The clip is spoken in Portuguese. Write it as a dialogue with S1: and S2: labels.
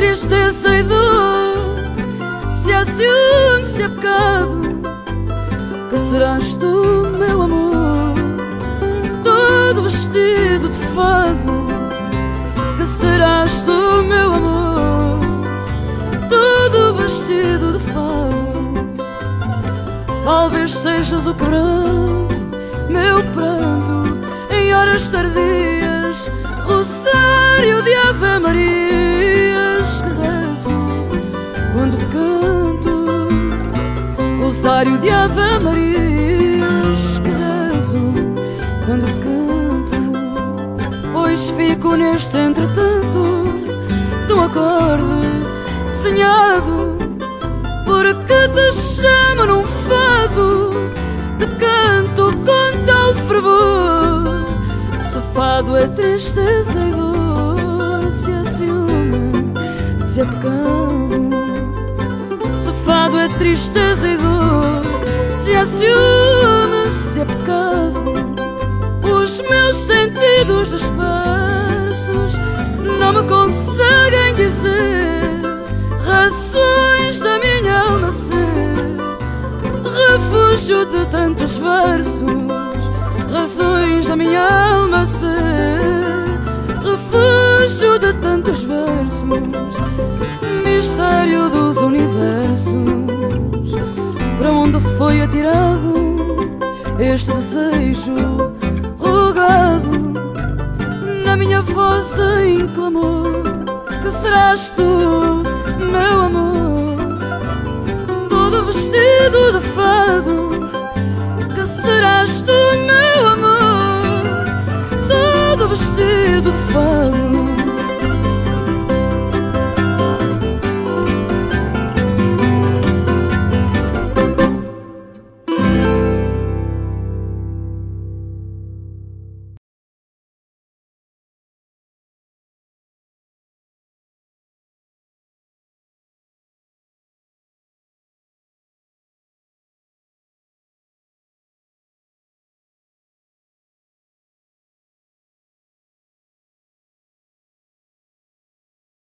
S1: tristeza e dor, se há ciúme, se é pecado, que serás tu, meu amor, todo vestido de fado, que serás tu, meu amor, todo vestido de fado. Talvez sejas o pranto, meu pranto, em horas tardias, rosário de Ave Marias rosário de Ave Marias que rezo quando te canto, pois fico neste entretanto num acorde sonhado porque te chamo num fado, te canto com tal fervor. Se fado é tristeza e dor, se é ciúme, se é pecado. Se fado é tristeza e dor, ciúme, se pecado. Os meus sentidos dispersos não me conseguem dizer razões da minha alma ser refúgio de tantos versos, razões da minha alma ser refúgio de tantos versos, mistério dos foi atirado este desejo rogado na minha voz em clamor? Que serás tu?